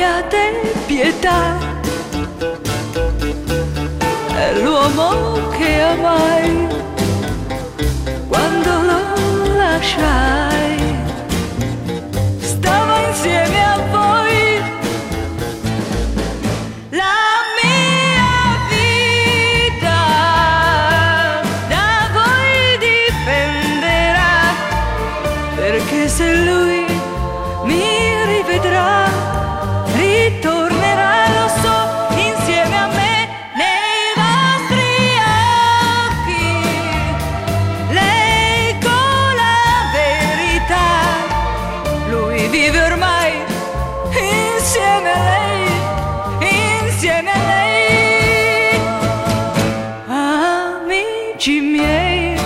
abbiate pietà. È l'uomo che amai vive ormai insieme a lei, insieme a lei. Amici miei,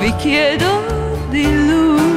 vi chiedo di lui.